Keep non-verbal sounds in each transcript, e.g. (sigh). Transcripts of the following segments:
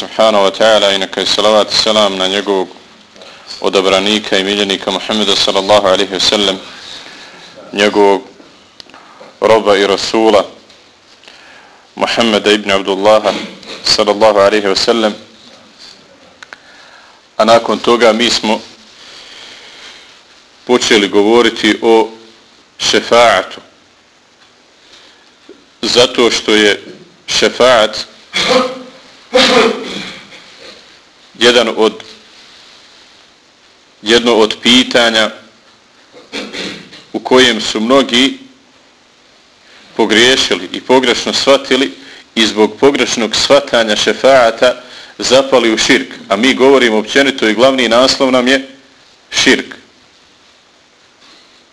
subhanahu wa ta'ala i neka je salavat i salam na njegovog odabranika i miljenika Muhammeda sallallahu alaihi wa sallam njegovog roba i rasula Muhammeda ibn Abdullaha sallallahu alaihi wa sallam. A nakon toga mi smo počeli govoriti o šefaatu. Zato što je šefaat jedan od jedno od pitanja u kojem su mnogi pogriješili i pogrešno shvatili i zbog pogrešnog shvatanja šefaata zapali u širk. A mi govorimo općenito i glavni naslov nam je širk.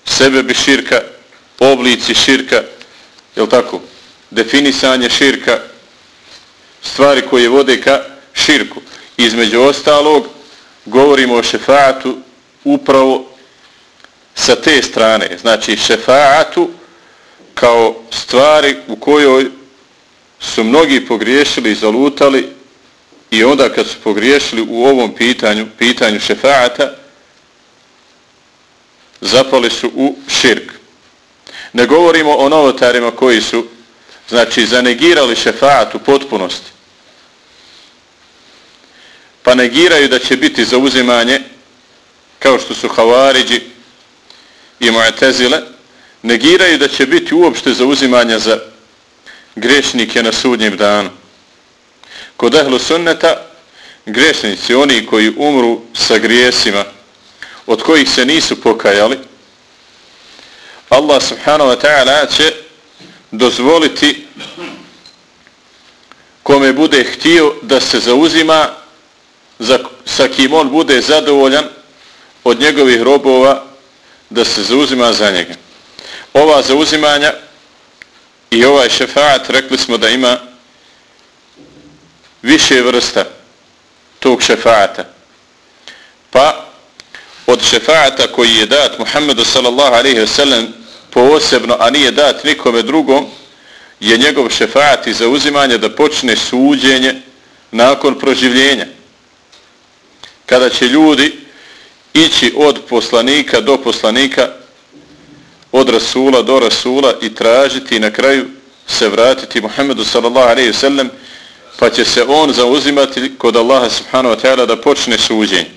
Sebe bi širka, oblici širka, je tako? Definisanje širka, stvari koje vode ka širku. Između ostalog, govorimo o šefaatu upravo sa te strane. Znači, šefaatu kao stvari u kojoj su mnogi pogriješili i zalutali i onda kad su pogriješili u ovom pitanju, pitanju šefaata, zapali su u širk. Ne govorimo o novotarima koji su znači zanegirali šefaat u potpunosti pa negiraju da će biti zauzimanje kao što su Havariđi i Mu'tezile negiraju da će biti uopšte zauzimanja za grešnike na sudnjem danu. Kod ehlu sunneta grešnici, oni koji umru sa grijesima od kojih se nisu pokajali Allah subhanahu wa ta'ala će dozvoliti kome bude htio da se zauzima za, sa kim on bude zadovoljan od njegovih robova da se zauzima za njega. Ova zauzimanja i ovaj šefaat rekli smo da ima više vrsta tog šefaata. Pa od šefaata koji je dat Muhammedu sallallahu alaihi wa sallam posebno, a nije dat nikome drugom, je njegov šefaat i zauzimanje da počne suđenje nakon proživljenja kada će ljudi ići od poslanika do poslanika, od Rasula do Rasula i tražiti i na kraju se vratiti Muhammedu sallallahu alaihi sallam, pa će se on zauzimati kod Allaha subhanahu wa ta'ala da počne suđenje.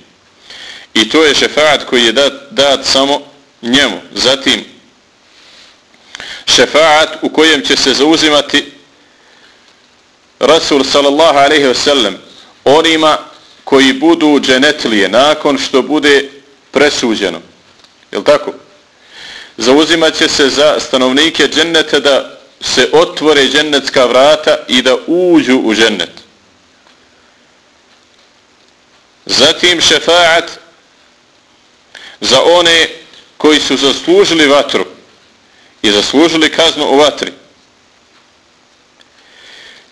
I to je šefaat koji je dat, dat samo njemu. Zatim, šefaat u kojem će se zauzimati Rasul sallallahu alaihi wa sallam onima koji budu dženetlije nakon što bude presuđeno. Je tako? Zauzimat će se za stanovnike dženneta da se otvore džennetska vrata i da uđu u džennet. Zatim šefaat za one koji su zaslužili vatru i zaslužili kaznu u vatri.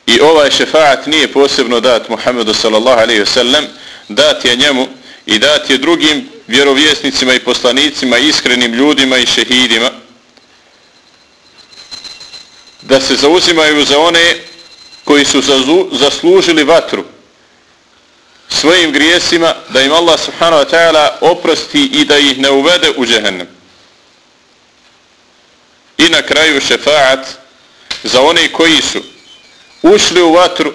I ovaj šefaat nije posebno dat Muhammedu sallallahu alaihi wasallam, dat je njemu i dat je drugim vjerovjesnicima i poslanicima, iskrenim ljudima i šehidima, da se zauzimaju za one koji su zaslužili vatru svojim grijesima, da im Allah subhanahu wa ta'ala oprosti i da ih ne uvede u džehennem. I na kraju šefaat za one koji su ušli u vatru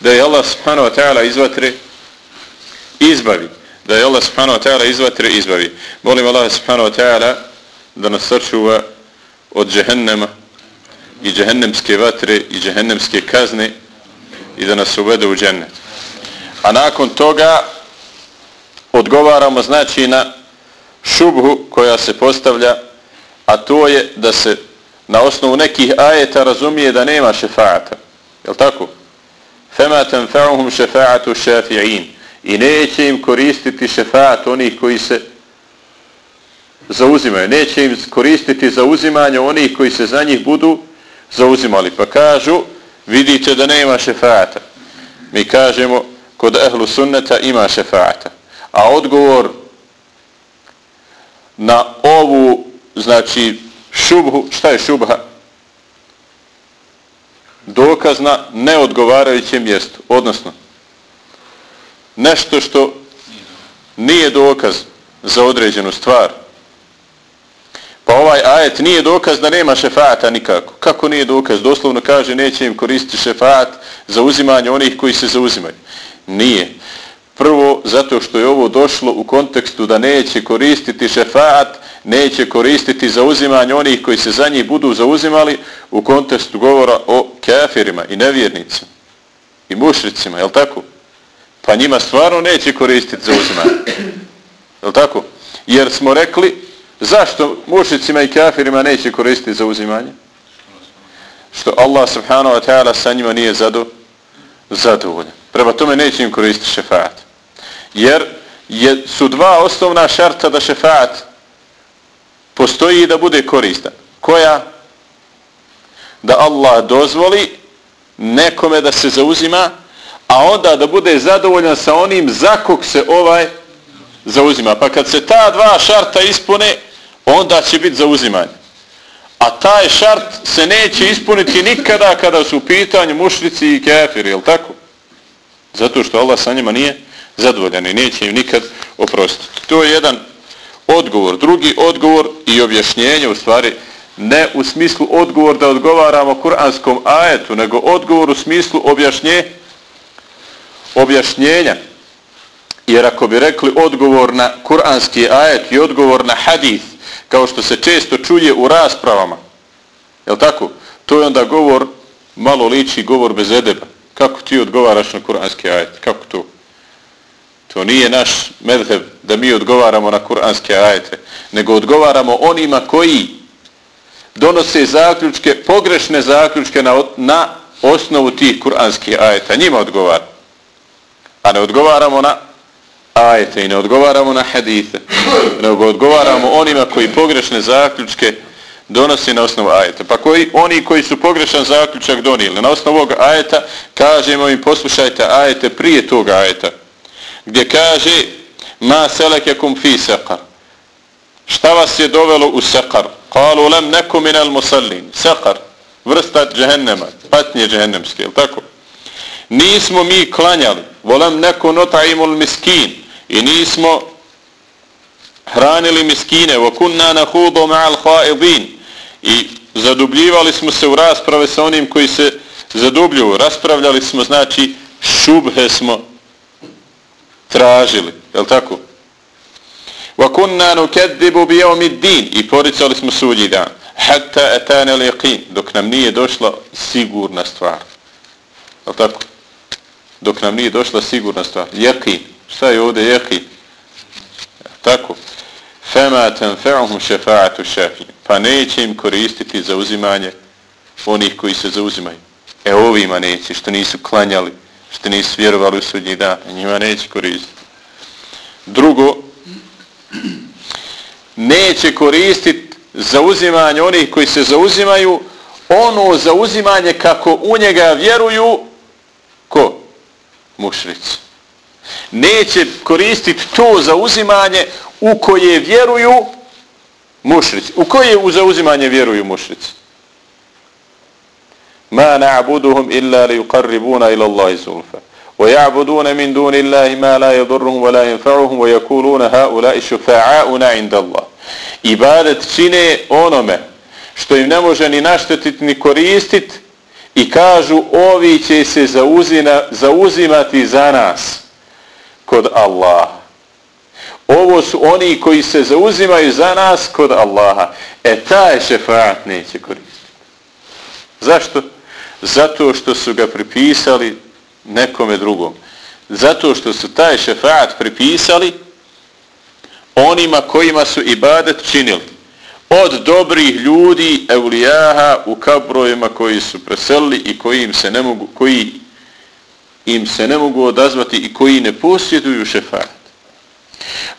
da je Allah subhanahu wa ta'ala iz vatre izbavi. Da je Allah subhanahu wa ta'ala iz vatre izbavi. Molim Allah subhanahu wa ta'ala da nas sačuva od džehennema i džehennemske vatre i džehennemske kazne i da nas uvede u džennet. A nakon toga odgovaramo znači na šubhu koja se postavlja a to je da se na osnovu nekih ajeta razumije da nema šefaata. Je li tako? Fema tenfa'uhum šefaatu šafi'in. i neće im koristiti šefaat onih koji se zauzimaju. Neće im koristiti zauzimanje onih koji se za njih budu zauzimali. Pa kažu, vidite da nema šefaata. Mi kažemo, kod ehlu sunneta ima šefaata. A odgovor na ovu, znači, šubhu, šta je šubha? Dokaz na neodgovarajućem mjestu. Odnosno, nešto što nije dokaz za određenu stvar. Pa ovaj ajet nije dokaz da nema šefata nikako. Kako nije dokaz? Doslovno kaže neće im koristiti šefat za uzimanje onih koji se zauzimaju. Nije. Prvo, zato što je ovo došlo u kontekstu da neće koristiti šefat, neće koristiti za uzimanje onih koji se za njih budu zauzimali u kontekstu govora o kafirima i nevjernicima i mušricima, je tako? Pa njima stvarno neće koristiti za uzimanje. Jel tako? Jer smo rekli, zašto mušricima i kafirima neće koristiti za uzimanje? Što Allah subhanahu wa ta'ala sa njima nije zado, zadovoljan. Prema tome neće im koristiti šefaat. Jer je, su dva osnovna šarta da šefaat postoji da bude koristan. Koja? Da Allah dozvoli nekome da se zauzima a onda da bude zadovoljan sa onim za kog se ovaj zauzima. Pa kad se ta dva šarta ispune, onda će biti zauzimanje. A taj šart se neće ispuniti nikada kada su u pitanju mušlici i kefiri, je tako? Zato što Allah sa njima nije zadovoljan i neće im nikad oprostiti. To je jedan odgovor. Drugi odgovor i objašnjenje u stvari ne u smislu odgovor da odgovaramo kuranskom ajetu, nego odgovor u smislu objašnje, objašnjenja. Jer ako bi rekli odgovor na kuranski ajet i odgovor na hadith, kao što se često čuje u raspravama, je tako? To je onda govor, malo liči govor bez edeba. Kako ti odgovaraš na kuranski ajet? Kako to? To nije naš medheb da mi odgovaramo na kuranske ajete, nego odgovaramo onima koji donose zaključke, pogrešne zaključke na, na osnovu tih kuranskih ajeta. Njima odgovaramo a ne odgovaramo na ajete i ne odgovaramo na hadite, nego odgovaramo onima koji pogrešne zaključke donosi na osnovu ajeta. Pa koji, oni koji su pogrešan zaključak donijeli na osnovu ovog ajeta, kažemo im poslušajte ajete prije toga ajeta, gdje kaže ma selekekum fi sekar. Šta vas je dovelo u sekar? Kalu lem neku minel musallin. Sekar, vrsta džehennema, patnje džehennemske, je tako? Nismo mi klanjali, volem neku nota'imul miskin i nismo hranili miskine wa kunna nahudu ma'al khaidin i zadubljivali smo se u rasprave sa onim koji se zadubljuju raspravljali smo znači šubhe smo tražili je li tako وَكُنَّا نُكَدِّبُ بِيَوْمِ bi din i poricali smo sudnji dan hatta atana al-yaqin dok nam nije došla sigurna stvar je li tako dok nam nije došla sigurna stvar. Jekin. Šta je ovdje jekin? Tako. Fema tanfa'uhum šefa'atu šafin. Pa neće im koristiti za uzimanje onih koji se zauzimaju. E ovima neće, što nisu klanjali, što nisu vjerovali u sudnji dan. Njima neće koristiti. Drugo, neće koristiti za uzimanje onih koji se zauzimaju ono zauzimanje kako u njega vjeruju ko? mušrici. Neće koristiti to za uzimanje u koje vjeruju mušrici. U koje u zauzimanje vjeruju mušrici? Ma na'buduhum illa li ila Allahi zulfa. Wa ya'buduna min duni Allahi ma la yadurruhum wa la yanfa'uhum wa yakuluna ha'ula'i shufa'a'una inda Allah. Ibadet čine onome što im ne može ni naštetiti ni koristiti i kažu ovi će se zauzina, zauzimati za nas kod Allaha. Ovo su oni koji se zauzimaju za nas kod Allaha. E taj šefaat neće koristiti. Zašto? Zato što su ga pripisali nekome drugom. Zato što su taj šefaat pripisali onima kojima su ibadet činili od dobrih ljudi evlijaha u kabrojima koji su preselili i koji im se ne mogu koji im se ne mogu odazvati i koji ne posjeduju šefaat.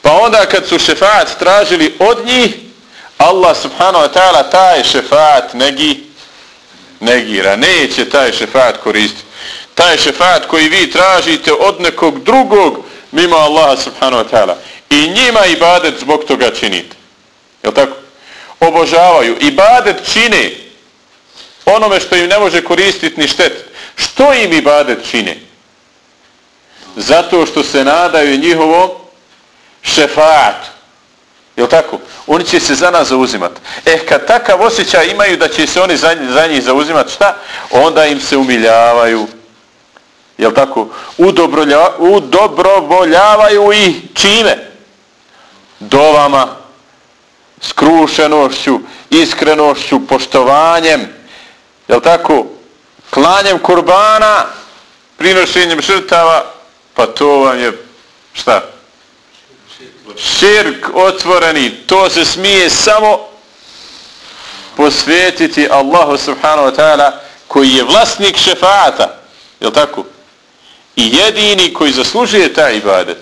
Pa onda kad su šefaat tražili od njih, Allah subhanahu wa ta'ala taj šefaat negi, negira. Neće taj šefat koristiti. Taj šefat koji vi tražite od nekog drugog mimo Allaha subhanahu wa ta'ala. I njima ibadet zbog toga činite. Jel tako? Obožavaju. Ibadet čine onome što im ne može koristiti ni štet. Što im ibadet čine? Zato što se nadaju njihovom šefatu. Jel tako? Oni će se za nas zauzimati. Eh, kad takav osjećaj imaju da će se oni za, za njih zauzimati, šta? Onda im se umiljavaju. Jel tako? Udobrovoljavaju i čime? Dovama, skrušenošću, iskrenošću, poštovanjem. Jel tako? Klanjem kurbana, prinošenjem žrtava, pa to vam je šta? Širk otvoreni, to se smije samo posvetiti Allahu subhanahu wa ta'ala koji je vlasnik šefata, je tako? I jedini koji zaslužuje taj ibadet,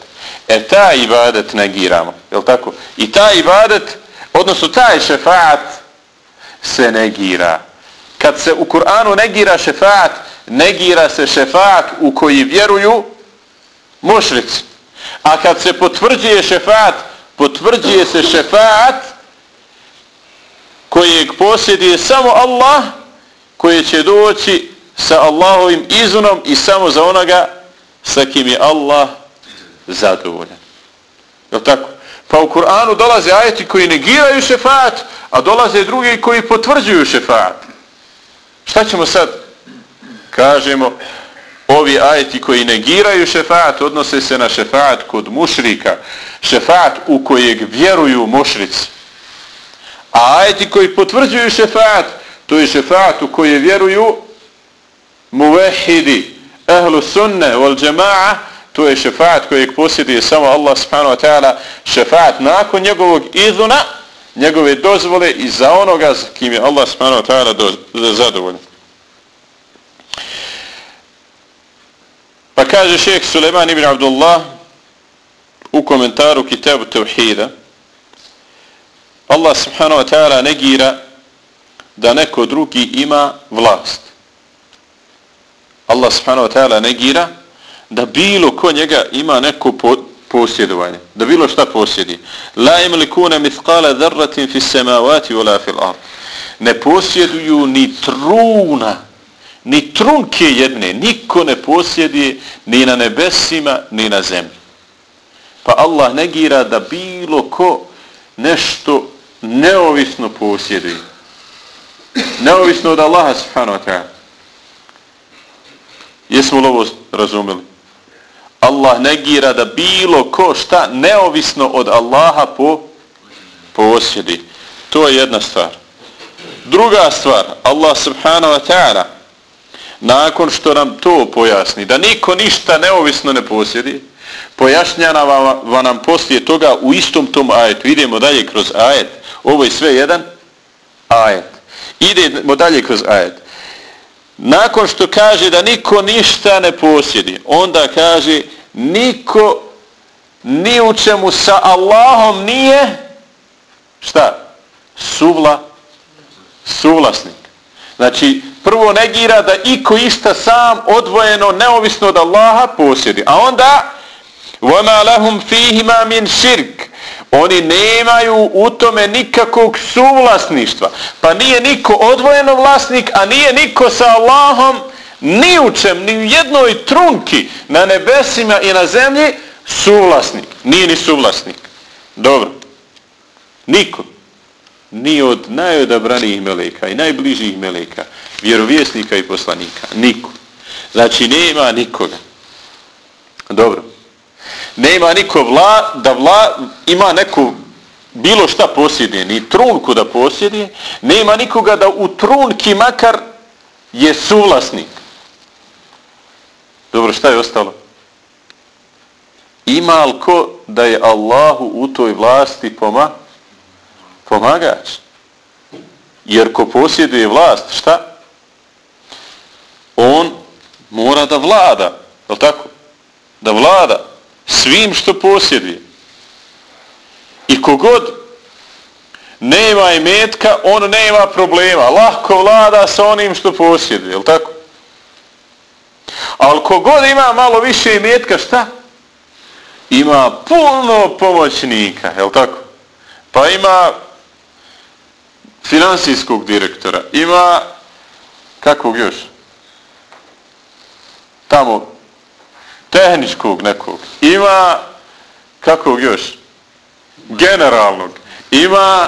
e taj ibadet negiramo, je tako? I taj ibadet, odnosno taj šefat se negira. Kad se u Kur'anu negira šefat, negira se šefat u koji vjeruju mušrici. A kad se potvrđuje šefat, potvrđuje se šefat kojeg posjeduje samo Allah, koji će doći sa Allahovim izunom i samo za onoga sa kim je Allah zadovoljan. Je tako? Pa u Kur'anu dolaze ajeti koji negiraju šefat, a dolaze drugi koji potvrđuju šefat. Šta ćemo sad? Kažemo, ovi ajeti koji negiraju šefat odnose se na šefat kod mušrika, šefat u kojeg vjeruju mušrici. A ajeti koji potvrđuju šefat, to je šefat u koje vjeruju muvehidi, ehlu sunne, vol džema'a, to je šefat kojeg posjeduje samo Allah subhanahu wa ta'ala, šefat nakon njegovog izuna, njegove dozvole i za onoga kim je Allah subhanahu wa ta'ala zadovoljan. Pa kaže šeheh Suleiman ibn Abdullah u komentaru Kitabu Tevhida Allah subhanahu wa ta'ala negira da neko drugi ima vlast. Allah subhanahu wa ta'ala negira da bilo ko njega ima neko posjedovanje. Da bilo šta posjedi. La imlikune mithqala dharratin fi samawati wala fil ard. Ne posjeduju ni truna ni trunke jedne, niko ne posjedi ni na nebesima, ni na zemlji. Pa Allah negira da bilo ko nešto neovisno posjedi. Neovisno od Allaha subhanahu wa ta'ala. Jesmo li ovo razumeli? Allah negira da bilo ko šta neovisno od Allaha po posjedi. To je jedna stvar. Druga stvar, Allah subhanahu wa ta'ala nakon što nam to pojasni, da niko ništa neovisno ne posjedi, pojašnjava nam poslije toga u istom tom ajetu. Idemo dalje kroz ajet. Ovo je sve jedan ajet. Idemo dalje kroz ajet. Nakon što kaže da niko ništa ne posjedi, onda kaže niko ni u čemu sa Allahom nije šta? Suvla suvlasnik. Znači, prvo negira da iko išta sam odvojeno, neovisno od Allaha posjedi. A onda وَمَا لَهُمْ فِيهِمَا مِنْ شِرْكِ Oni nemaju u tome nikakvog suvlasništva. Pa nije niko odvojeno vlasnik, a nije niko sa Allahom ni u čem, ni u jednoj trunki na nebesima i na zemlji suvlasnik. Nije ni suvlasnik. Dobro. Niko. Ni od najodabranijih meleka i najbližijih meleka vjerovjesnika i poslanika. Niko. Znači, nema nikoga. Dobro. Nema niko vla, da vla ima neku bilo šta posjeduje, ni trunku da posjeduje, nema nikoga da u trunki makar je suvlasnik. Dobro, šta je ostalo? Ima li ko da je Allahu u toj vlasti poma? pomagač? Jer ko posjeduje vlast, šta? On mora da vlada. Je tako? Da vlada svim što posjeduje. I kogod nema imetka, on nema problema. Lahko vlada sa onim što posjeduje. Je tako? Ali kogod ima malo više imetka, šta? Ima puno pomoćnika. Je tako? Pa ima finansijskog direktora. Ima kakvog još? Tamo tehničkog nekog. Ima kakvog još? Generalnog. Ima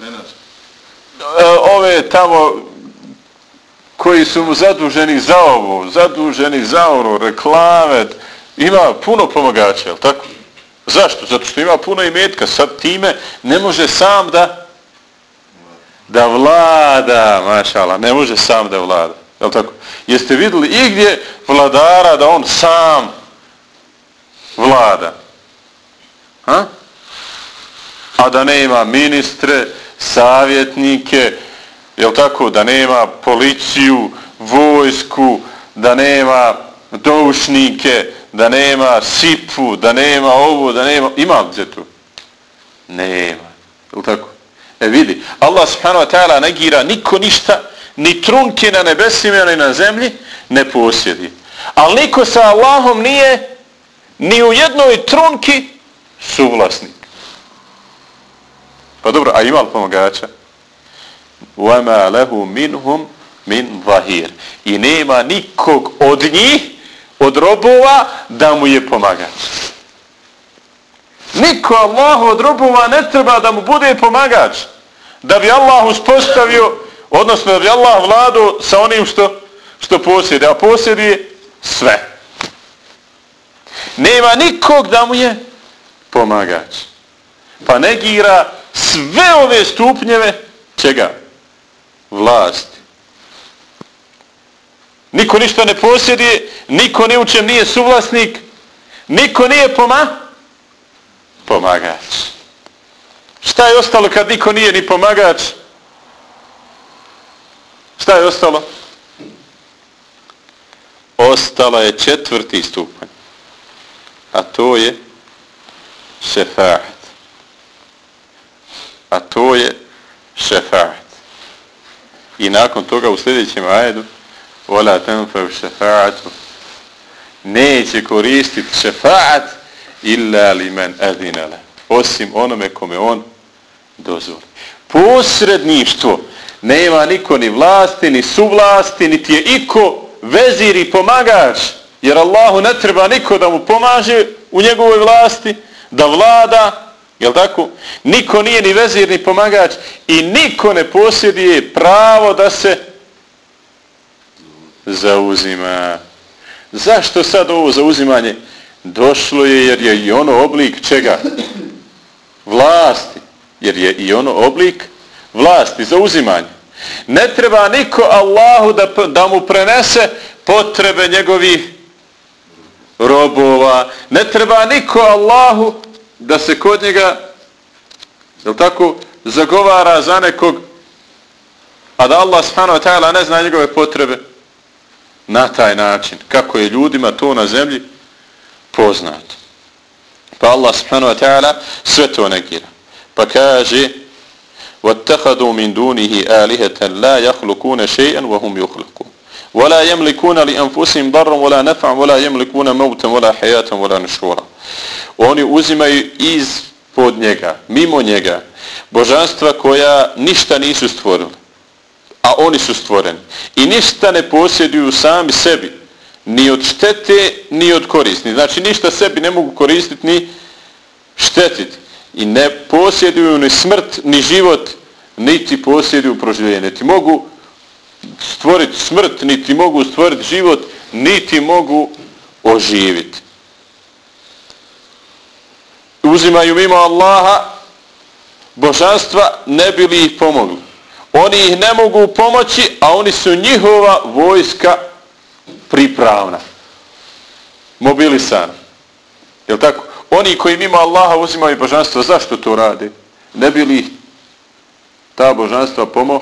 e, ove tamo koji su mu zaduženi za ovo, zaduženi za ono, reklame, ima puno pomagača, je tako? Zašto? Zato što ima puno imetka, sad time ne može sam da da vlada, mašala, ne može sam da vlada. Je tako? Jeste vidjeli igdje gdje vladara da on sam vlada? Ha? A da nema ministre, savjetnike, je tako? Da nema policiju, vojsku, da nema doušnike, da nema sipu, da nema ovo, da nema... Ima li tu? Nema. Je tako? E vidi, Allah subhanahu wa ta'ala negira niko ništa, ni trunke na nebesima ni na zemlji ne posjedi. Ali niko sa Allahom nije ni u jednoj trunki suvlasnik. Pa dobro, a ima li pomagača? وَمَا لَهُ مِنْهُمْ مِنْ ظَهِيرٍ I nema nikog od njih, od robova, da mu je pomagač. Niko Allah od robova ne treba da mu bude pomagač. Da bi Allah uspostavio Odnosno da bi Allah vladu sa onim što, što posjede. A posjedi sve. Nema nikog da mu je pomagač. Pa negira sve ove stupnjeve čega? Vlasti. Niko ništa ne posjedi, niko ni učem nije suvlasnik, niko nije poma pomagač. Šta je ostalo kad niko nije ni pomagač? Šta je ostalo? Ostala je četvrti stupanj. A to je šefaat. A to je šefaat. I nakon toga u sljedećem ajedu vola tenfav šefaatu neće koristiti šefaat illa li men adinale. Osim onome kome on dozvoli. Posredništvo nema niko ni vlasti, ni suvlasti, niti je iko vezir i pomagač, jer Allahu ne treba niko da mu pomaže u njegovoj vlasti, da vlada, jel tako? Niko nije ni vezir, ni pomagač i niko ne posjeduje pravo da se zauzima. Zašto sad ovo zauzimanje? Došlo je jer je i ono oblik čega? Vlasti. Jer je i ono oblik vlasti, zauzimanje. Ne treba niko Allahu da, da mu prenese potrebe njegovih robova. Ne treba niko Allahu da se kod njega je tako, zagovara za nekog a da Allah subhanahu wa ta'ala ne zna njegove potrebe na taj način. Kako je ljudima to na zemlji poznato. Pa Allah subhanahu wa ta'ala sve to negira. Pa kaže واتخذوا من دونه آلهة لا يخلقون شيئا وهم يخلقون ولا يملكون لأنفسهم ضرا ولا نفع ولا يملكون موتا ولا حياة ولا نشورا oni uzimaju iz pod njega, mimo njega, božanstva koja ništa nisu stvorili, a oni su stvoreni. I ništa ne posjeduju sami sebi, ni od štete, ni od korisni. Znači ništa sebi ne mogu koristiti, ni štetiti i ne posjeduju ni smrt, ni život, niti posjeduju proživljenje. Niti mogu stvoriti smrt, niti mogu stvoriti život, niti mogu oživiti. Uzimaju mimo Allaha božanstva, ne bili ih pomogli. Oni ih ne mogu pomoći, a oni su njihova vojska pripravna. Mobilisana. Je tako? Oni koji mimo Allaha uzimaju božanstvo, zašto to rade? Ne bi li ta božanstva pomo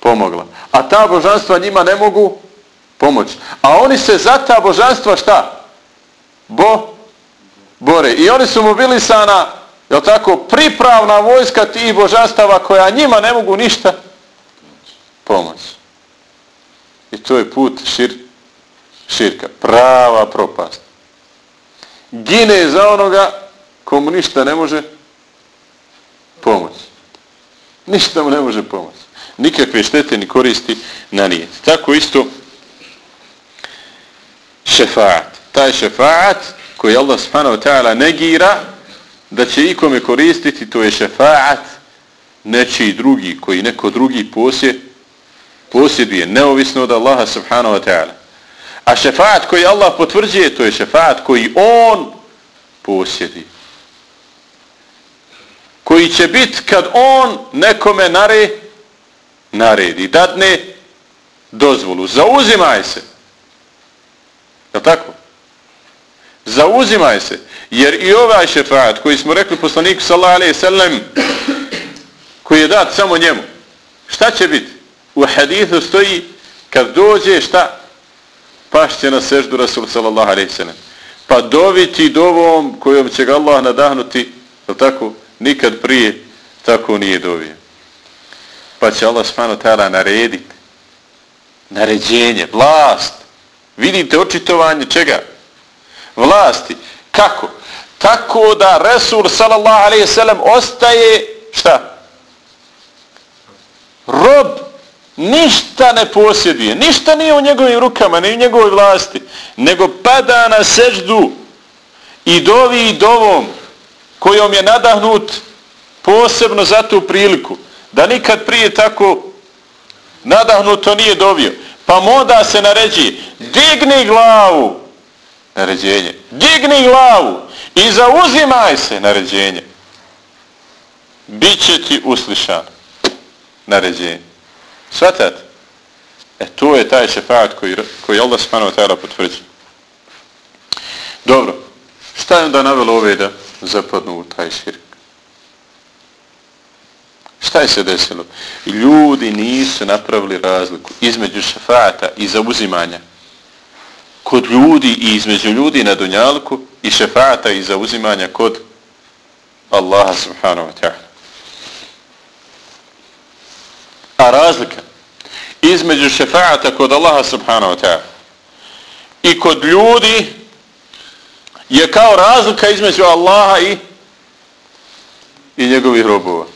pomogla. A ta božanstva njima ne mogu pomoć. A oni se za ta božanstva šta? Bo? Bore. I oni su mobilisana, je tako, pripravna vojska tih božanstava koja njima ne mogu ništa pomoć. I to je put šir, širka. Prava propast. Gine za onoga komu ništa ne može pomoć. Ništa mu ne može pomoć. Nikakve štete ni koristi na nije. Tako isto šefaat. Taj šefaat koji Allah subhanahu wa ta'ala negira da će ikome koristiti, to je šefaat nečiji drugi, koji neko drugi posje, posjeduje, neovisno od Allaha subhanahu wa ta'ala. A šefaat koji Allah potvrđuje, to je šefaat koji on posjedi. Koji će biti kad on nekome nare, naredi, dadne dozvolu. Zauzimaj se. Je tako? Zauzimaj se. Jer i ovaj šefaat koji smo rekli poslaniku sallallahu alaihi sallam koji je dat samo njemu. Šta će biti? U hadithu stoji kad dođe šta? Pašće na seždu Rasul sallallahu alaihi sallam. Pa doviti dovom kojom će ga Allah nadahnuti, je tako? Nikad prije tako nije dovio. Pa će Allah smano tada narediti. Naređenje, vlast. Vidite očitovanje čega? Vlasti. Kako? Tako da Resul sallallahu alaihi sallam ostaje šta? Ništa ne posjeduje. Ništa nije u njegovim rukama, ni u njegovoj vlasti. Nego pada na seždu i dovi i dovom kojom je nadahnut posebno za tu priliku. Da nikad prije tako nadahnuto nije dovio. Pa moda se naređi, digni glavu, naređenje, digni glavu i zauzimaj se, naređenje. Biće ti uslišan, naređenje. Svatate? E, to je taj šefat koji, koji Allah spanova tajla potvrđi. Dobro, šta je onda navelo ove da zapadnu u taj širk? Šta je se desilo? Ljudi nisu napravili razliku između šefata i zauzimanja kod ljudi i između ljudi na dunjalku i šefata i zauzimanja kod Allaha subhanahu wa ta'ala. A razlika između šefaata kod Allaha subhanahu wa ta'ala i kod ljudi je kao razlika između Allaha i i njegovih robova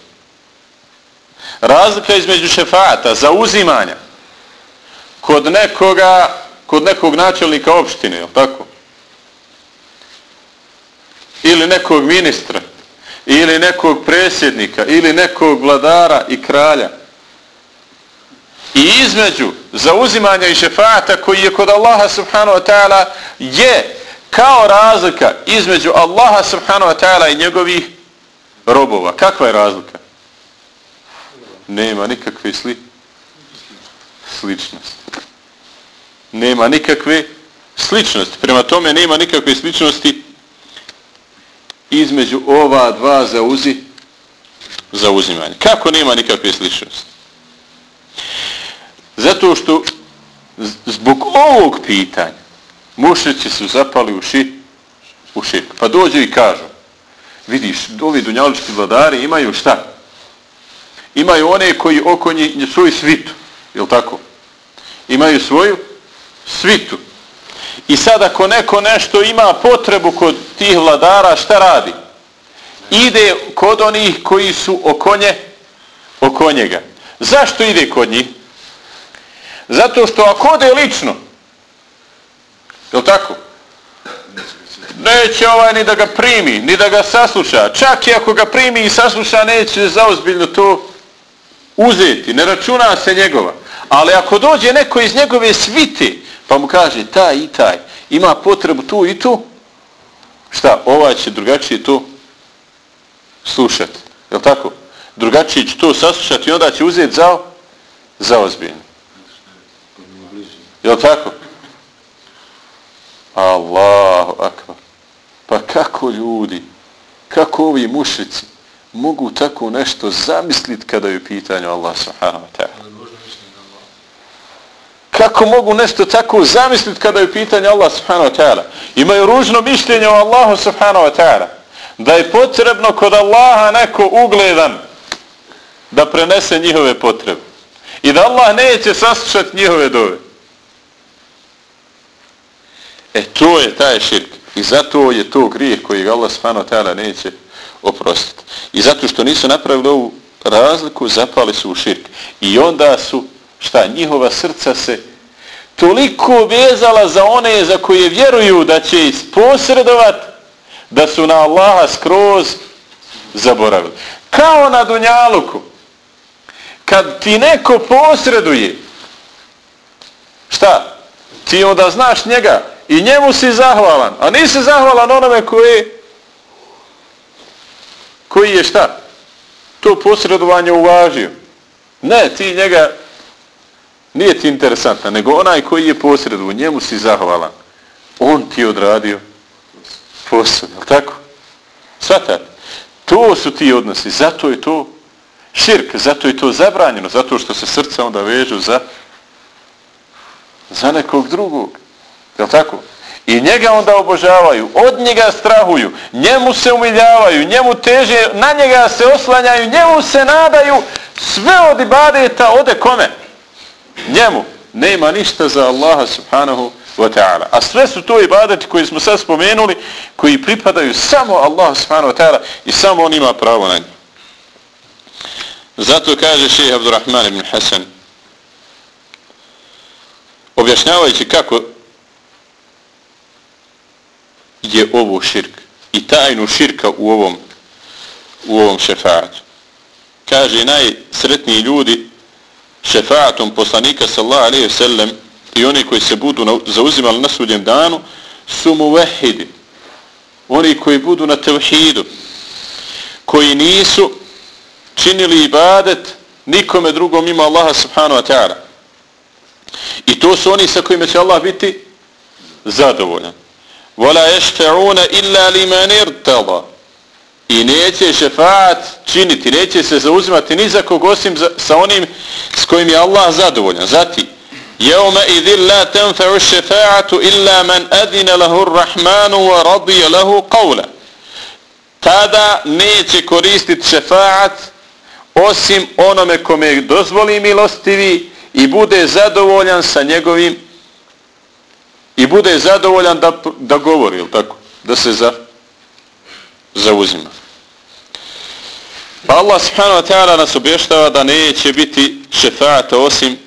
razlika između šefata, zauzimanja kod nekoga, kod nekog načelnika opštine, je tako? Ili nekog ministra, ili nekog presjednika, ili nekog vladara i kralja. I između zauzimanja i šefata koji je kod Allaha subhanahu wa ta'ala je kao razlika između Allaha subhanahu wa ta'ala i njegovih robova. Kakva je razlika? nema nikakve sli sličnosti. Nema nikakve sličnosti. Prema tome nema nikakve sličnosti između ova dva zauzi zauzimanja. Kako nema nikakve sličnosti? Zato što zbog ovog pitanja mušnici su zapali u ši u širk. Pa dođu i kažu vidiš, ovi dunjalički vladari imaju šta? imaju one koji oko njih svoju svitu. Je tako? Imaju svoju svitu. I sad ako neko nešto ima potrebu kod tih vladara, šta radi? Ide kod onih koji su oko nje, oko njega. Zašto ide kod njih? Zato što ako ode lično, je tako? Neće ovaj ni da ga primi, ni da ga sasluša. Čak i ako ga primi i sasluša, neće zaozbiljno to uzeti, ne računa se njegova. Ali ako dođe neko iz njegove svite, pa mu kaže taj i taj, ima potrebu tu i tu, šta, ovaj će drugačije to slušati. Je li tako? Drugačije će to saslušati i onda će uzeti za, za Jel tako? Allahu akbar. Pa kako ljudi, kako ovi mušici, mogu tako nešto zamisliti kada je u pitanju Allah subhanahu wa ta'ala. kako mogu nešto tako zamisliti kada je pitanje Allah subhanahu wa ta'ala. Imaju ružno mišljenje o Allahu subhanahu wa ta'ala. Da je potrebno kod Allaha neko ugledan da prenese njihove potrebe. I da Allah neće saslušati njihove dove. E to je taj širk. I zato je to grijeh koji ga Allah subhanahu wa ta'ala neće oprostiti. I zato što nisu napravili ovu razliku, zapali su u širk. I onda su, šta, njihova srca se toliko vezala za one za koje vjeruju da će isposredovat da su na Allaha skroz zaboravili. Kao na Dunjaluku. Kad ti neko posreduje, šta? Ti onda znaš njega i njemu si zahvalan. A nisi zahvalan onome koji koji je šta? To posredovanje uvažio. Ne, ti njega nije ti interesantna, nego onaj koji je posredu, njemu si zahvalan. On ti odradio posao, je tako? Svatate? To su ti odnosi, zato je to širk, zato je to zabranjeno, zato što se srca onda vežu za za nekog drugog. Je tako? I njega onda obožavaju, od njega strahuju, njemu se umiljavaju, njemu teže, na njega se oslanjaju, njemu se nadaju, sve od ibadeta ode kome? Njemu. Nema ništa za Allaha subhanahu wa ta'ala. A sve su to ibadeti koji smo sad spomenuli, koji pripadaju samo Allahu subhanahu wa ta'ala i samo on ima pravo na njih. Zato kaže šeha Abdurrahman ibn Hasan, objašnjavajući kako je ovo širk i tajnu širka u ovom u ovom šefaatu. Kaže najsretniji ljudi šefaatom poslanika sallallahu alejhi ve sellem i oni koji se budu na, zauzimali na sudjem danu su muvehidi. Oni koji budu na tevhidu, koji nisu činili ibadet nikome drugom ima Allaha subhanahu wa ta'ala. I to su oni sa kojima će Allah biti zadovoljan. وَلَا يَشْتَعُونَ إِلَّا لِمَنِ ارْتَضَ I neće šefaat činiti, neće se zauzimati ni za kog osim za, sa onim s kojim je Allah zadovoljan. Zati, يَوْمَ إِذِ لَا تَنْفَعُ الشَّفَاعَةُ إِلَّا مَنْ أَذِنَ لَهُ الرَّحْمَانُ وَرَضِيَ لَهُ قَوْلًا Tada neće koristiti šefaat osim onome kome dozvoli milostivi i bude zadovoljan sa njegovim i bude zadovoljan da, da govori, ili tako? Da se za, zauzima. Pa Allah subhanahu wa ta'ala nas obještava da neće biti šefata osim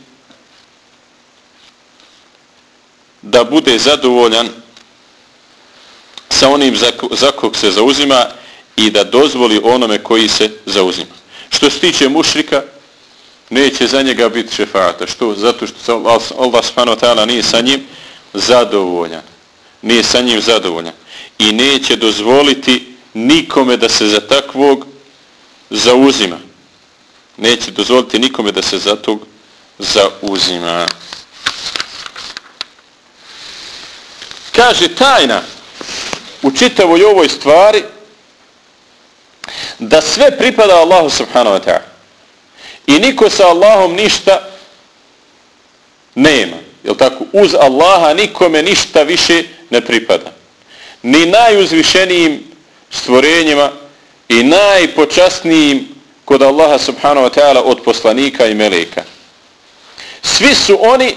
da bude zadovoljan sa onim za, za kog se zauzima i da dozvoli onome koji se zauzima. Što se tiče mušrika, neće za njega biti šefata. Što? Zato što Allah subhanahu wa ta'ala nije sa njim zadovoljan. Nije sa njim zadovoljan. I neće dozvoliti nikome da se za takvog zauzima. Neće dozvoliti nikome da se za tog zauzima. Kaže tajna u čitavoj ovoj stvari da sve pripada Allahu subhanahu wa ta'ala. I niko sa Allahom ništa nema. Jel tako? Uz Allaha nikome ništa više ne pripada. Ni najuzvišenijim stvorenjima i najpočasnijim kod Allaha subhanahu wa ta'ala od poslanika i meleka. Svi su oni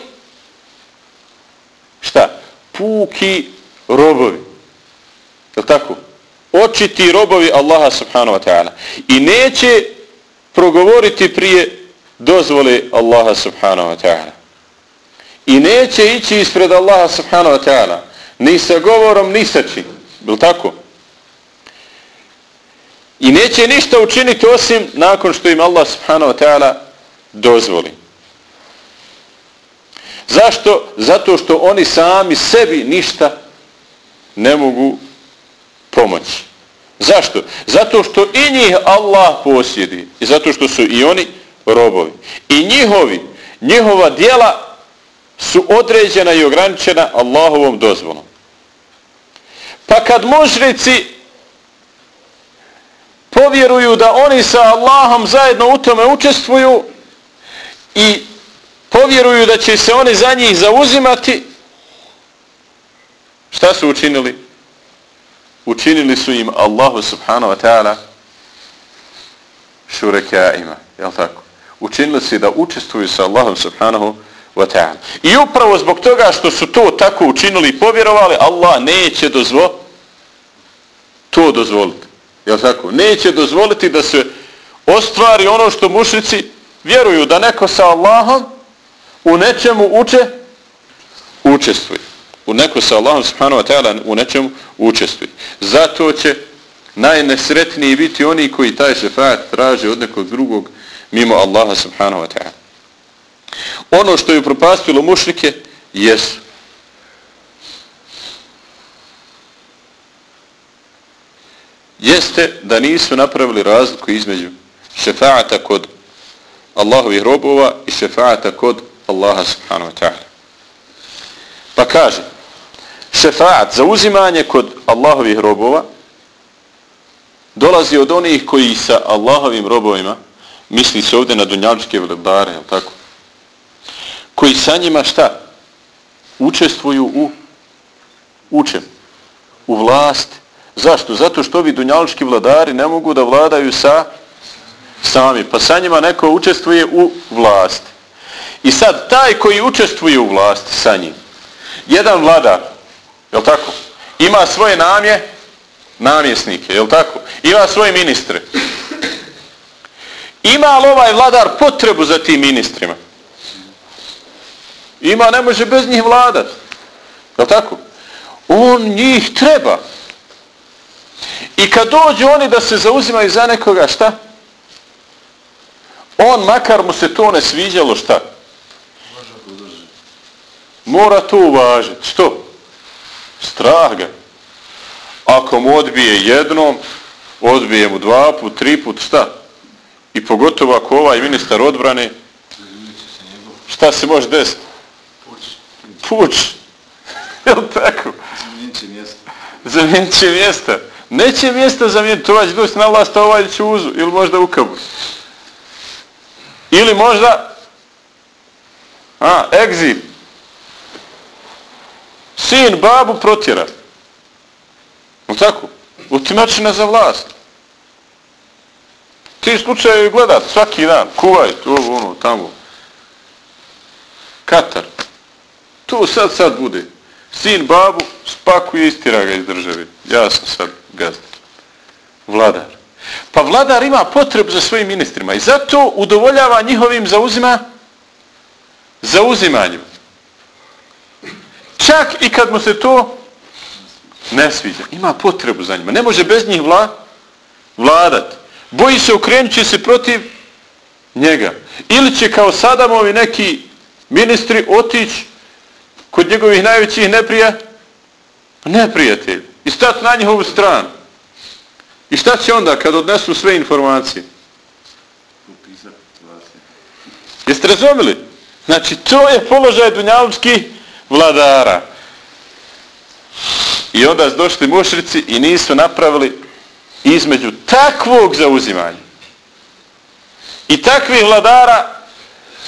šta? Puki robovi. Jel tako? Očiti robovi Allaha subhanahu wa ta'ala. I neće progovoriti prije dozvole Allaha subhanahu wa ta'ala. I neće ići ispred Allaha subhanahu wa ta'ala. Ni sa govorom, ni sa čim. Bil tako? I neće ništa učiniti osim nakon što im Allah subhanahu wa ta'ala dozvoli. Zašto? Zato što oni sami sebi ništa ne mogu pomoći. Zašto? Zato što i njih Allah posjedi. I zato što su i oni robovi. I njihovi, njihova dijela su određena i ograničena Allahovom dozvolom. Pa kad mužrici povjeruju da oni sa Allahom zajedno u tome učestvuju i povjeruju da će se oni za njih zauzimati, šta su učinili? Učinili su im Allahu subhanahu wa ta'ala šurekaima, jel tako? Učinili su da učestvuju sa Allahom subhanahu wa. I upravo zbog toga što su to tako učinili i povjerovali, Allah neće dozvo to dozvoliti. Jel tako? Neće dozvoliti da se ostvari ono što mušnici vjeruju da neko sa Allahom u nečemu uče, učestvuje. U neko sa Allahom subhanahu wa ta'ala u nečemu učestvuje. Zato će najnesretniji biti oni koji taj šefat traže od nekog drugog mimo Allaha subhanahu wa ta'ala. Ono što je propastilo mušnike jesu jeste da nisu napravili razliku između šefaata kod Allahovih robova i šefaata kod Allaha subhanahu wa ta'ala. Pa kaže, šefaat za uzimanje kod Allahovih robova dolazi od onih koji sa Allahovim robovima misli se ovdje na dunjaličke vladare, tako? Koji sa njima šta? Učestvuju u učem, u vlast. Zašto? Zato što ovi dunjalički vladari ne mogu da vladaju sa sami. Pa sa njima neko učestvuje u vlasti. I sad, taj koji učestvuje u vlasti sa njim, jedan vladar, je tako? Ima svoje namje, namjesnike, je tako? Ima svoje ministre. Ima li ovaj vladar potrebu za tim ministrima? Ima, ne može bez njih vladat. Je tako? On njih treba. I kad dođu oni da se zauzimaju za nekoga, šta? On, makar mu se to ne sviđalo, šta? Mora to uvažiti. Što? Strah ga. Ako mu odbije jednom, odbije mu dva put, tri put, šta? I pogotovo ako ovaj ministar odbrane, šta se može desiti? Puć. (laughs) Jel tako? Zamijenit će mjesta. Zamijenit će mjesta. Neće mjesta zamijeniti, to će doći na vlast, ovaj će uzu, ili možda u kabu. Ili možda, a, egzil. Sin babu protjera. No tako? Utimačina za vlast. Ti slučaje gledat svaki dan. Kuvajt, ovo, ono, tamo. Katar. Tu sad, sad bude. Sin babu spakuje istira ga iz države. Ja sam sad gazda. Vladar. Pa vladar ima potrebu za svojim ministrima i zato udovoljava njihovim zauzima zauzimanjem. Čak i kad mu se to ne sviđa. Ima potrebu za njima. Ne može bez njih vla, vladat. Boji se okrenući se protiv njega. Ili će kao Sadamovi neki ministri otići kod njegovih najvećih neprija, neprijatelj. i stati na njihovu stranu. I šta će onda kad odnesu sve informacije? Jeste razumili? Znači, to je položaj dunjavskih vladara. I onda su došli mušrici i nisu napravili između takvog zauzimanja i takvih vladara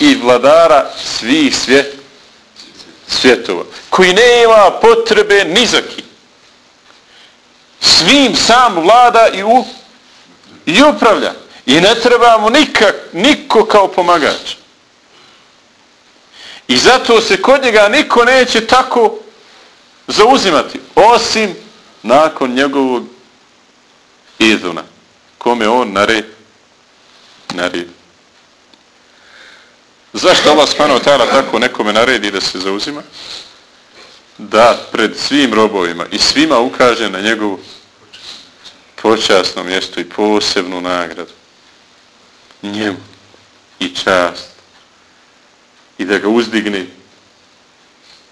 i vladara svih svijeta svjetova, koji nema potrebe nizaki. Svim sam vlada i, u, i upravlja. I ne treba mu nikak, niko kao pomagač. I zato se kod njega niko neće tako zauzimati, osim nakon njegovog izuna, kome on nared, nared. Zašto Allah smano ta'ala tako nekome naredi da se zauzima? Da pred svim robovima i svima ukaže na njegovu počasno mjesto i posebnu nagradu. Njemu i čast. I da ga uzdigne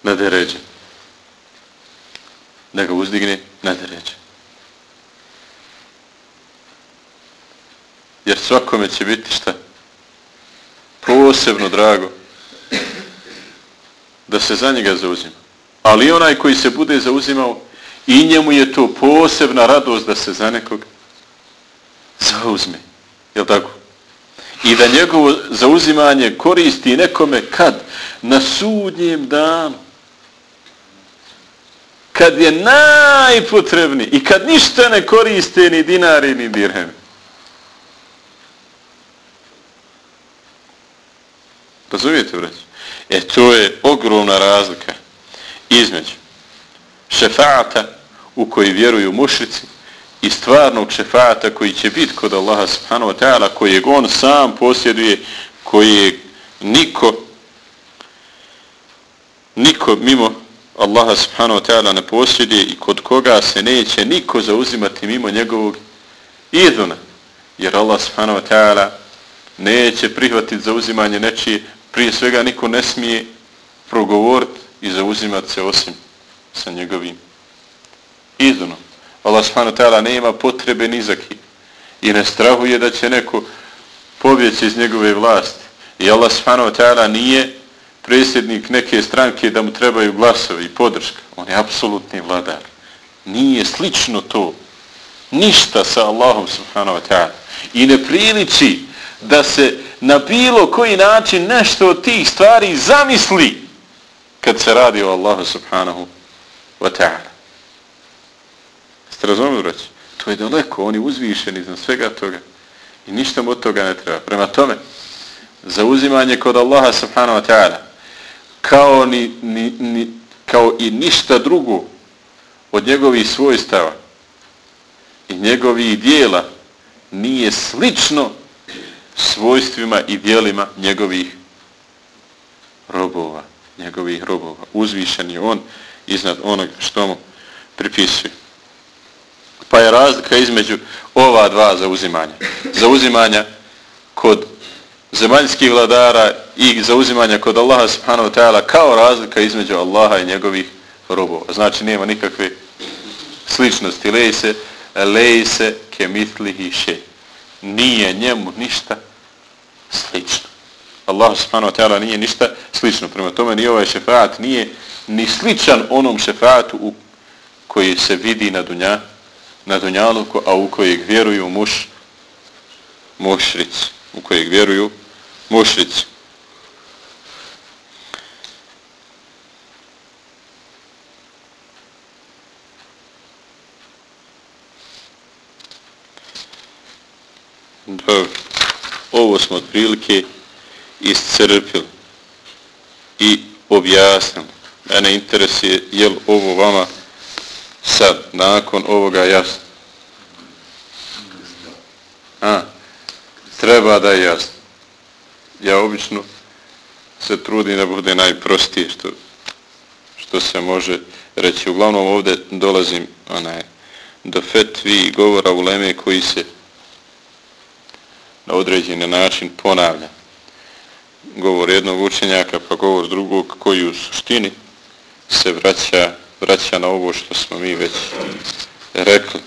na deređe. Da ga uzdigne na deređe. Jer svakome će biti šta? Posebno drago da se za njega zauzima. Ali onaj koji se bude zauzimao i njemu je to posebna radost da se za nekog zauzme. Je tako? i da njegovo zauzimanje koristi nekome kad? Na sudnjem danu. Kad je najpotrebni i kad ništa ne koriste ni dinari ni dirhemi. Razumijete, brać? E, to je ogromna razlika između šefaata u koji vjeruju mušrici i stvarnog šefaata koji će biti kod Allaha subhanahu wa ta'ala, koji on sam posjeduje, koji niko niko mimo Allaha subhanahu wa ta'ala ne posjeduje i kod koga se neće niko zauzimati mimo njegovog iduna. Jer Allah subhanahu wa ta'ala neće prihvatiti zauzimanje nečije, prije svega niko ne smije progovoriti i zauzimati se osim sa njegovim idunom. Allah subhanahu wa ta'ala nema potrebe ni za kim. I ne strahuje da će neko pobjeći iz njegove vlasti. I Allah subhanahu wa ta'ala nije predsjednik neke stranke da mu trebaju glasovi i podrška. On je apsolutni vladar. Nije slično to. Ništa sa Allahom subhanahu wa ta'ala. I ne priliči da se na bilo koji način nešto od tih stvari zamisli kad se radi o Allahu subhanahu wa ta'ala. Ste razumili reći? To je daleko, oni uzvišeni iznad svega toga. I ništa mu od toga ne treba. Prema tome, za uzimanje kod Allaha subhanahu wa ta'ala, kao, ni, ni, ni, kao i ništa drugo od njegovih svojstava i njegovih dijela nije slično svojstvima i dijelima njegovih robova. Njegovih robova. Uzvišen je on iznad onog što mu pripisuje. Pa je razlika između ova dva zauzimanja. Zauzimanja kod zemaljskih vladara i zauzimanja kod Allaha subhanahu wa ta'ala kao razlika između Allaha i njegovih robova. Znači nema nikakve sličnosti. Lej se, lej se kemitlihi še. Nije njemu ništa slično. Allah subhanahu wa ta'ala nije ništa slično. Prema tome ni ovaj šefaat nije ni sličan onom šefaatu u koji se vidi na dunja, na dunjaluku, a u kojeg vjeruju muš, mušrici. U kojeg vjeruju mušrici. Dobro. Ovo smo otprilike iscrpili i objasnili. Mene interesuje je li ovo vama sad, nakon ovoga jasno. A, treba da je jasno. Ja obično se trudim da bude najprostije što, što se može reći. Uglavnom ovdje dolazim onaj, do fetvi i govora u leme koji se na određeni način ponavlja. Govor jednog učenjaka pa govor drugog koji u suštini se vraća vraća na ovo što smo mi već rekli.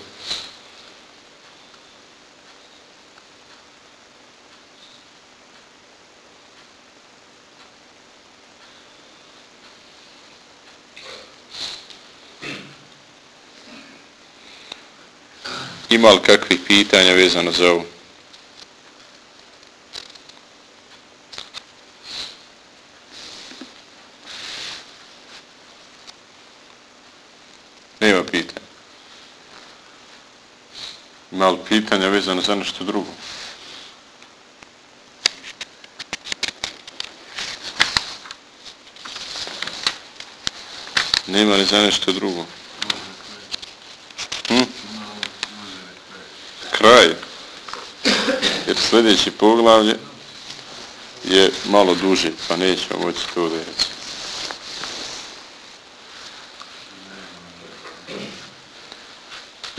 Ima li kakvih pitanja vezano za ovo? Nema pitanja. Ima li pitanja vezana za nešto drugo? Nema li za nešto drugo? Hm? Kraj. Jer sljedeći poglavlje je malo duže, pa nećemo moći to da recimo.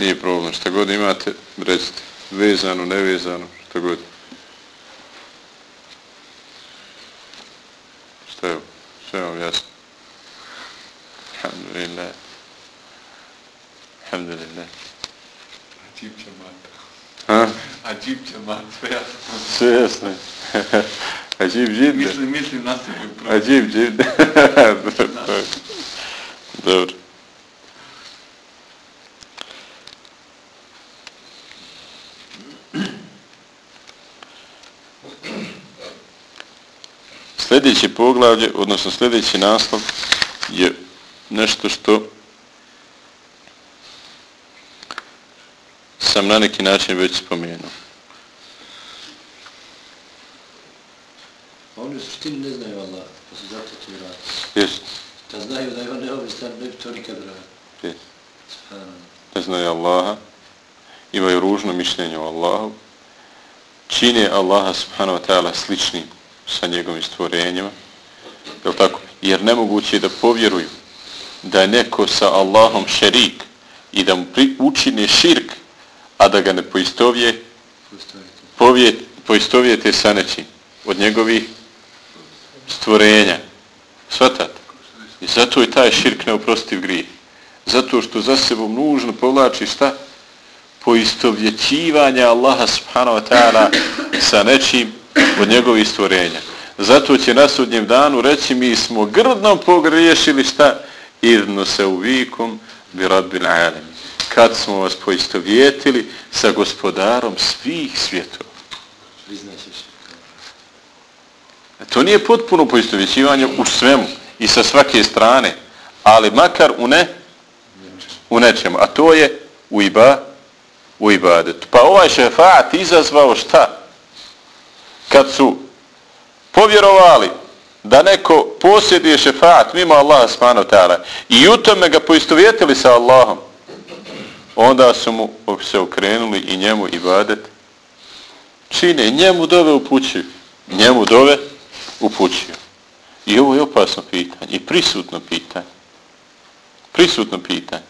Nije problem, šta god imate, recite, vezano, nevezano, šta god. Šta je, sve vam jasno. Alhamdulillah. Alhamdulillah. Ajib džemat. Ha? Ajib džemat, sve jasno. Sve jasno. (laughs) Ajib džid. Mislim, mislim na upravo. Ajib džid. Dobro. sljedeće poglavlje, odnosno sljedeći naslov je nešto što sam na neki način već spomenuo. Oni u suštini ne znaju Allah, pa su zato to radi. Jest. Da znaju da je on neovistan, ne bi to nikad radi. Jest. Subhanallah. Ne znaju Allaha, imaju ružno mišljenje o Allahu, čine Allaha subhanahu wa ta'ala sličnim sa njegovim stvorenjima, je tako? Jer nemoguće je da povjeruju da je neko sa Allahom šerik i da mu pri, učine širk, a da ga ne poistovje, povjet, poistovjete sa nečim od njegovih stvorenja. Svatate? I zato je taj širk neoprostiv grije. Zato što za sebom nužno povlači šta? Poistovjećivanja Allaha subhanahu wa ta'ala sa nečim od njegovih stvorenja. Zato će na sudnjem danu reći mi smo grdno pogriješili šta? Idno se u vikom bi radbil alim. Kad smo vas poistovjetili sa gospodarom svih svjetova. To nije potpuno poistovjećivanje u svemu i sa svake strane, ali makar u ne u nečemu, a to je u iba u ibadetu. Pa ovaj šefaat izazvao šta? Kad su povjerovali da neko posjeduje šefaat mimo Allaha subhanahu ta'ala i u tome ga poistovjetili sa Allahom, onda su mu se okrenuli i njemu ibadet čine, njemu dove upućuju. Njemu dove upućuju. I ovo je opasno pitanje i prisutno pitanje. Prisutno pitanje.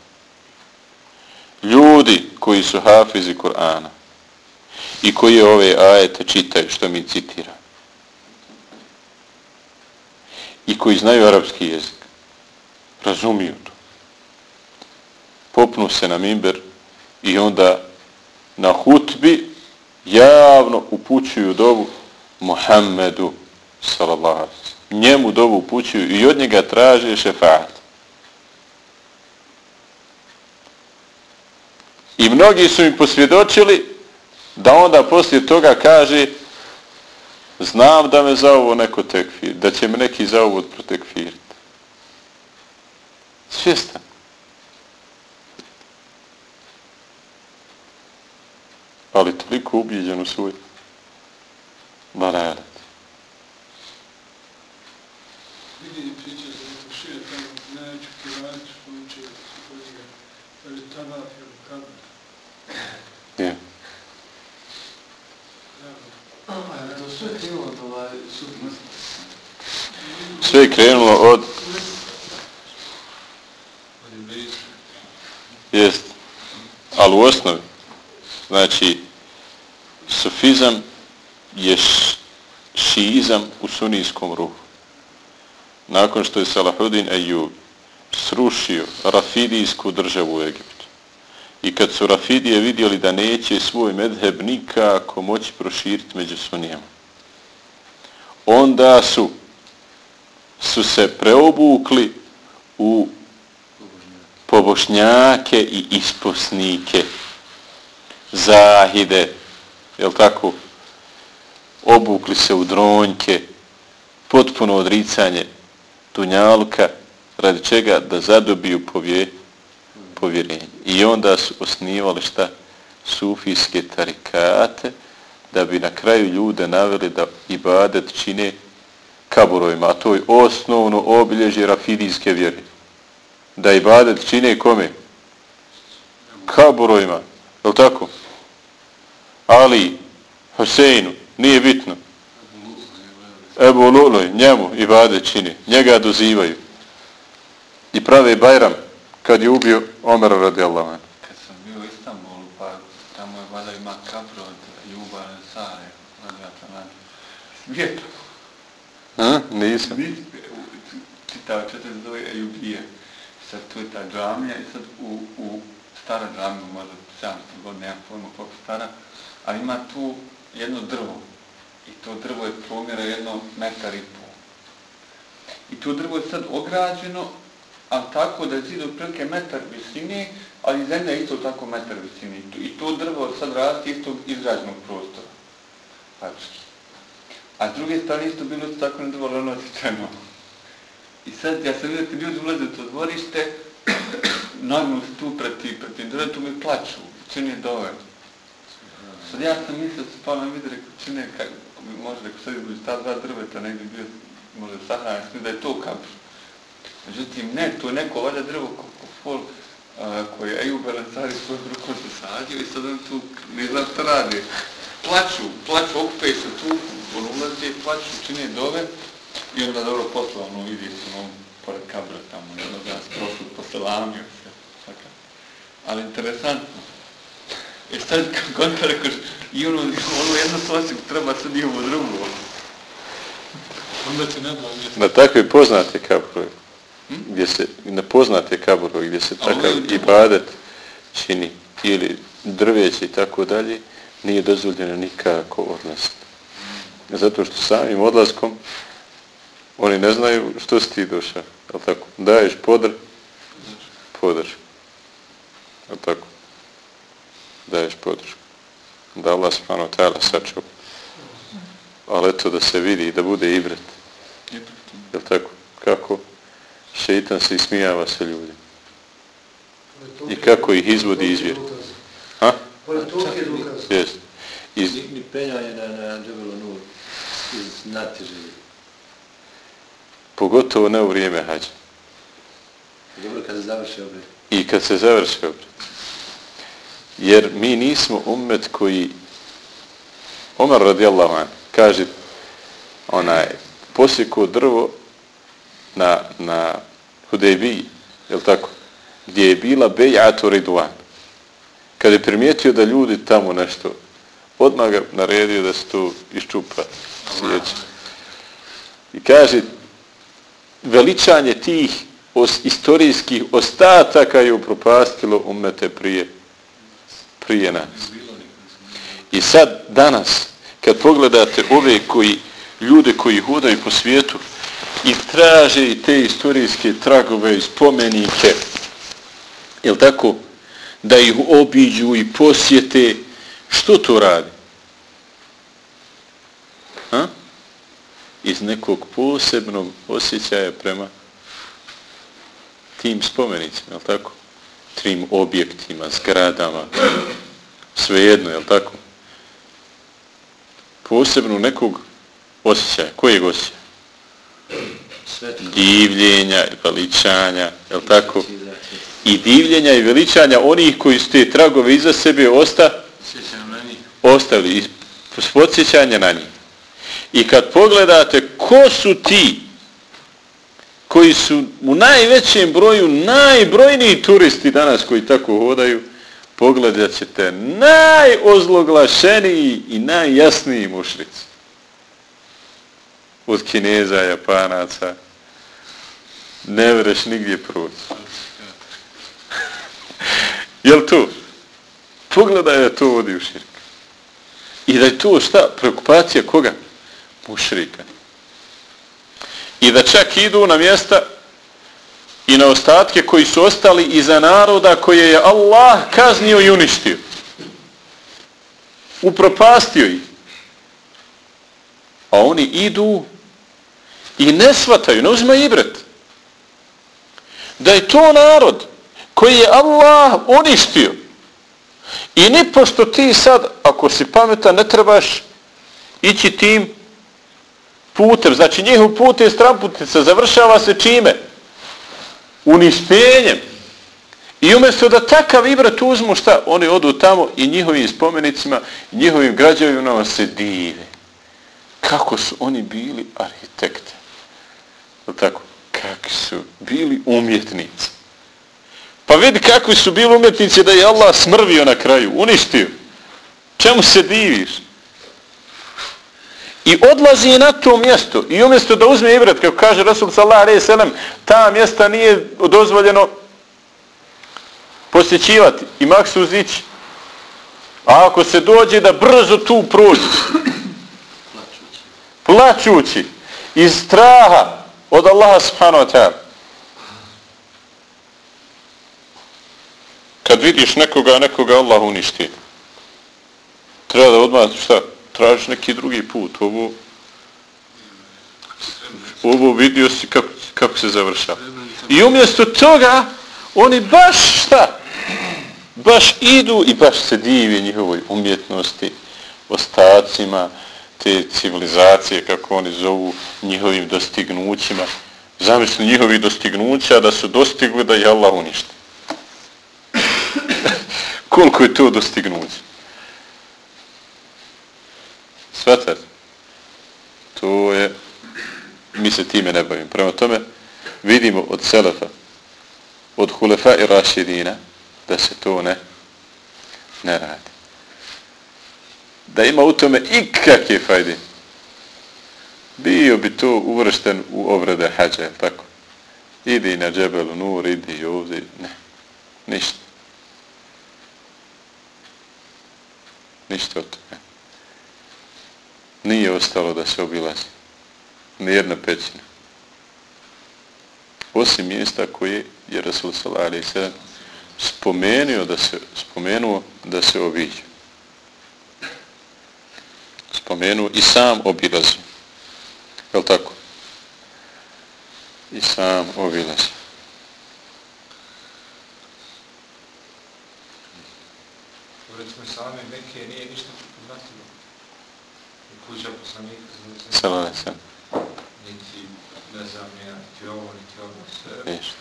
Ljudi koji su hafizi Kur'ana i koji ove ajete čitaju što mi citira i koji znaju arapski jezik razumiju to. Popnu se na mimber i onda na hutbi javno upućuju dovu Muhammedu sallallahu alaihi njemu dovu upućuju i od njega traže šefaat. I mnogi su mi posvjedočili da onda poslije toga kaže znam da me za ovo neko tekfir, da će me neki za ovo protekfiriti. Svjestan. Ali toliko ubijeđen u svoj baralet. Vidi priča za neko šire, tamo najveću kiranicu poče od njega, ali tada je kabel. Je. A to sve krenulo od ovaj sudnost. Sve je krenulo od jest. Ali u osnovi znači sufizam je šiizam u sunijskom ruhu. Nakon što je Salahudin Ejub srušio rafidijsku državu u Egiptu. I kad su rafidije vidjeli da neće svoj medheb nikako moći proširiti među sunijama onda su su se preobukli u pobošnjake i isposnike, zahide, jel tako, obukli se u dronjke, potpuno odricanje tunjalka, radi čega da zadobiju povje, povjerenje. I onda su osnivali šta? Sufijske tarikate, da bi na kraju ljude naveli da ibadet čine kaburovima, a to je osnovno obilježje rafidijske vjere da ibadet čine kome? Kaburovima. Je li tako? Ali, Hoseinu, nije bitno. Ebu Luloj, njemu ibadet čine. Njega dozivaju. I prave Bajram kad je ubio Omer radijallahu anhu. Kad sam bio u Istanbulu, pa tamo je vada ima kapro od Juba Ansare, radijata na svijetu. A? Nisam. Čitao četiri zove Ejubije. Sad tu je ta džamija i sad u, u stara džamija, možda 700 godina, nemam pojma koliko stara, ali ima tu jedno drvo. I to drvo je promjera jedno metar i pol. I to drvo je sad ograđeno, ali tako da je zid otprilike metar visine, ali zemlja je isto tako metar visine. I to, i to drvo sad rasti iz tog izrađenog prostora. Znači. A s druge strane isto bilo isto tako nedovoljno osjećajno. I sad ja sam vidio kad ljudi ulaze u to dvorište, (clears throat) nagnu se tu preti, preti drvetu mi plaču, čini dovoljno. Sad ja sam mislio, se pa vidio, rekao, čine, kak, možda rekao, sad izbuđu ta dva drveta, negdje bio, možda sahranjeno, da je to kap. Međutim, ne, to je neko valjda drvo, kako fol, koje je Ejub Elensari svojom rukom se sadio i sad on tu ne zna šta radi. Plaču, plaču, okupaju se tu, on ulaze, plaču, čine dove i onda dobro posla, ono, vidi se, ono, pored kabra tamo, znam, da prošli, poselamio se, tako. Ali interesantno. E sad, (laughs) kako on to rekoš, i ono, ono jedno sosim treba sad i ovo drugo. Onda ti ne da mjesto. Na takve poznate kabure, gdje se, na poznate kabure, gdje se takav ibadet čini, ili drveće i tako dalje, nije dozvoljeno nikako odlaziti. Zato što samim odlaskom oni ne znaju što si ti došao. Je tako? Daješ podr, podršku. Je tako? Daješ podršku. Da Allah subhanahu wa ta'ala sačuva. Ali eto da se vidi i da bude ibret. Je tako? Kako? Šeitan se ismijava sa ljudima. I kako ih izvodi iz. Ha? Pored je dokaz. Jest. Iz, Ni, ni penjanje na, na Džebelu Nur iz natježe. pogotovo ne u vrijeme hađa. Dobro kad se završi obred. I kad se završi obred. Jer mi nismo ummet koji Omar radijallahu an kaže onaj posjeku drvo na, na Hudejbiji, je tako? Gdje je bila bejatu riduan. Kad je primijetio da ljudi tamo nešto odmah ga naredio da se tu iščupa sjeća. I kaže veličanje tih os, istorijskih ostataka je upropastilo umete prije prije nas. I sad, danas, kad pogledate ove koji, ljude koji hodaju po svijetu i traže i te istorijske tragove i spomenike, jel tako, da ih obiđu i posjete, što to radi? Ha? Iz nekog posebnog osjećaja prema tim spomenicima, jel tako? Trim objektima, zgradama, svejedno, jel tako? Posebno nekog osjećaja. Kojeg osjećaja? Svetlo. Divljenja, veličanja, jel tako? I divljenja i veličanja onih koji su te tragove iza sebe osta, ostavili iz podsjećanja na njih. I kad pogledate ko su ti koji su u najvećem broju najbrojniji turisti danas koji tako hodaju, pogledat ćete najozloglašeniji i najjasniji mušrici. Od Kineza, Japanaca. Ne vreš nigdje proći. Jel to? Pogledaj da to vodi u širk. I da je to šta? Preokupacija koga? Mušrika. I da čak idu na mjesta i na ostatke koji su ostali iza naroda koje je Allah kaznio i uništio. Upropastio ih. A oni idu i ne shvataju, ne uzme ibret. Da je to narod koji je Allah uništio. I ni pošto ti sad, ako si pametan, ne trebaš ići tim putem. Znači njihov put je stramputnica, završava se čime? Uništenjem. I umjesto da takav ibrat uzmu šta? Oni odu tamo i njihovim spomenicima, njihovim građevinama se dive. Kako su oni bili arhitekte. Tako? Kakvi su bili umjetnici. Pa vidi kakvi su bili umjetnici da je Allah smrvio na kraju, uništio. Čemu se diviš? I odlazi na to mjesto i umjesto da uzme ibrat, kako kaže Rasul sallallahu alejhi ve sellem, ta mjesta nije dozvoljeno posjećivati i maksuz ići. A ako se dođe da brzo tu prođe, plačući, iz straha od Allaha subhanahu wa ta'ala, kad vidiš nekoga, nekoga Allah uništi. Treba da odmah, šta, tražiš neki drugi put. Ovo ovo vidio si kako, kako se završava. I umjesto toga, oni baš šta? Baš idu i baš se divi njihovoj umjetnosti, ostacima te civilizacije, kako oni zovu, njihovim dostignućima. Zamisli njihovi dostignuća da su dostigli da je Allah uništi. Koliko je to dostignuće? Svetar. To je, mi se time ne bavimo. Prema tome, vidimo od Selefa, od Hulefa i Rašidina, da se to ne, ne radi. Da ima u tome ikakve fajde, bio bi to uvršten u obrade hađa, tako? Idi na džebelu nur, idi ovdje, ne, ništa. Ništa od toga. Nije ostalo da se obilazi. Nijedna pećina. Osim mjesta koje je Rasul Salari alejhi spomenuo da se spomenuo da se obiđe. Spomenuo i sam obilazi. Je tako? I sam obilazi. Recimo sami neke nije ništa prepoznatljivo. I kuća poslanika. Sallallahu alejhi ve sellem. Niti, ne znam, niti ovo, niti ovo. Sve. Ništa.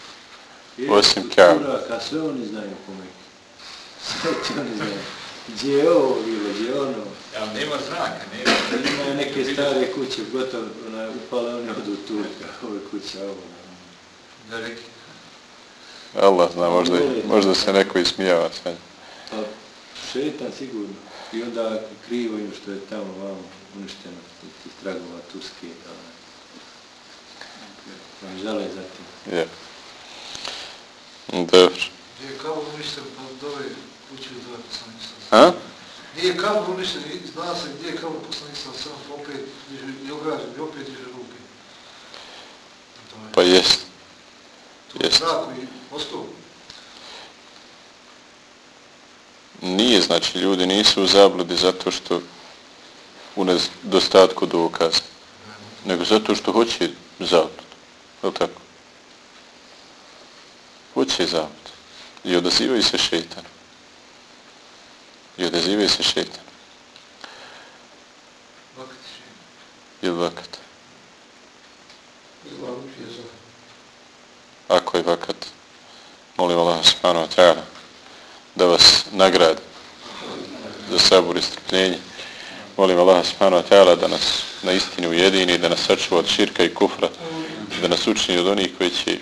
Osim Kaaba. Kad sve oni znaju po Mekke. Sve ti oni znaju. Gdje je ovo bilo, gdje je ono. Ja, nema znaka, nema. Ima neke stare kuće, gotovo, ona, upale oni odu tu, ove kuće, ovo. Da reki. Allah zna, možda, možda se neko ismijava sve. Šetan sigurno. I onda krivo im što je tamo vamo uništeno, ti stragova Turske, ono. Oni žele za tim. Je. Dobro. Gdje je kabel uništen, pa dove kuće dove poslanik sam. A? Nije kabel uništen, i zna se gdje je kabel poslanik sam, sam opet i ograđen, i opet diže ruke. To je, Pa jest. to je znak koji ostao. Nije, znači, ljudi nisu u zabludi zato što u nedostatku dokaza, nego zato što hoće zablud. Je li tako? Hoće zablud. I odazivaju se šeitanu. I odazivaju se šeitanu. Ili vakat. Izgledam je za Ako je vakat, molim Allah subhanahu wa ta'ala da vas nagradi za sabor i strpljenje. Molim Allah subhanahu wa ta'ala da nas na istini ujedini, da nas sačuva od širka i kufra, da nas učini od onih koji će,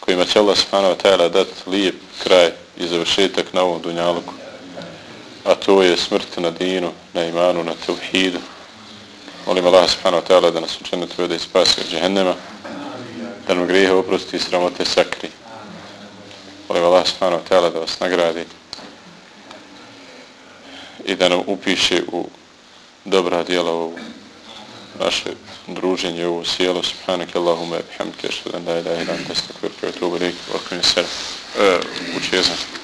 kojima će Allah subhanahu wa ta'ala dati lijep kraj i završetak na ovom dunjaluku. A to je smrt na dinu, na imanu, na tevhidu. Molim Allah subhanahu wa ta'ala da nas učene vode i spasi od džehennema, da nam grijehe oprosti i sramote sakri. Molim Allah subhanahu wa ta'ala da vas nagradi i da nam upiše u dobra djela u naše druženje, u sjelo. Subhanak Allahumma bihamdika ashhadu an la ilaha illa anta astaghfiruka wa atubu ilayk. Wa aqim as-salam. E, uh.